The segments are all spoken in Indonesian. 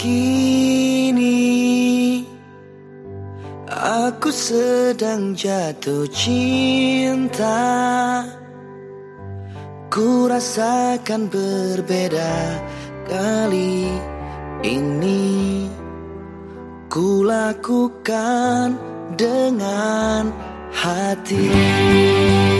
Kini aku sedang jatuh cinta. Ku rasakan berbeda kali ini. Ku lakukan dengan hati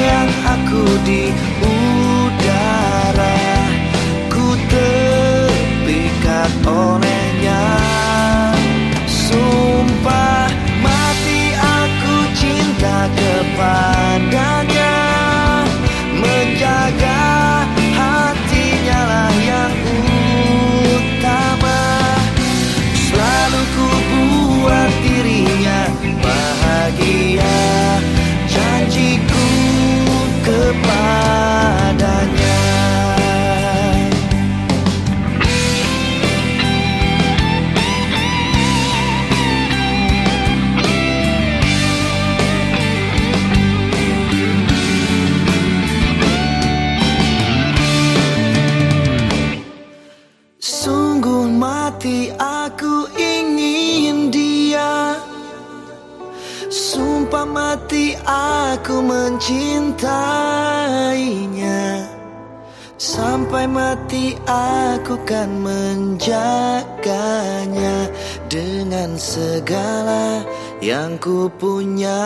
melayang aku di udara. Ku terpikat oleh Sumpah mati aku mencintainya. Sampai mati aku kan menjaganya Dengan segala yang ku punya